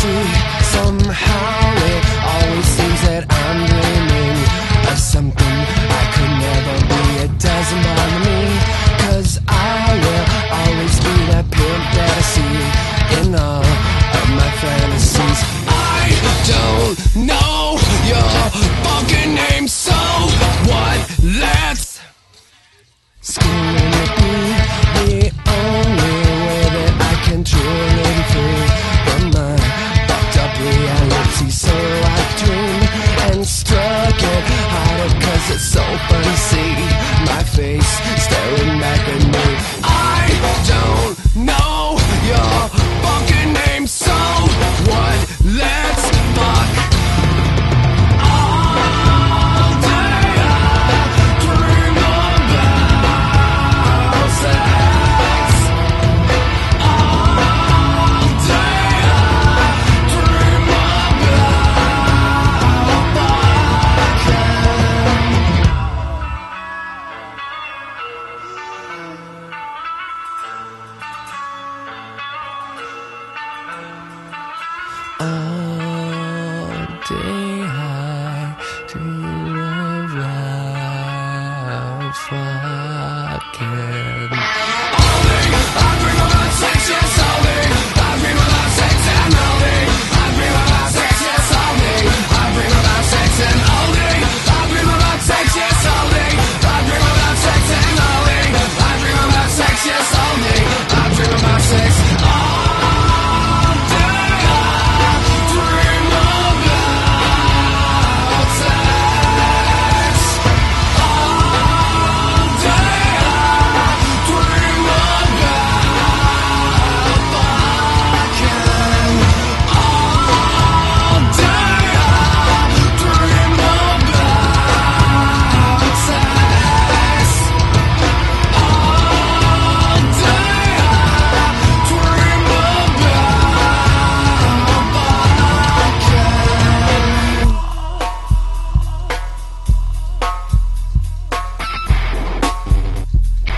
see somehow. Say hi to your love, fucking.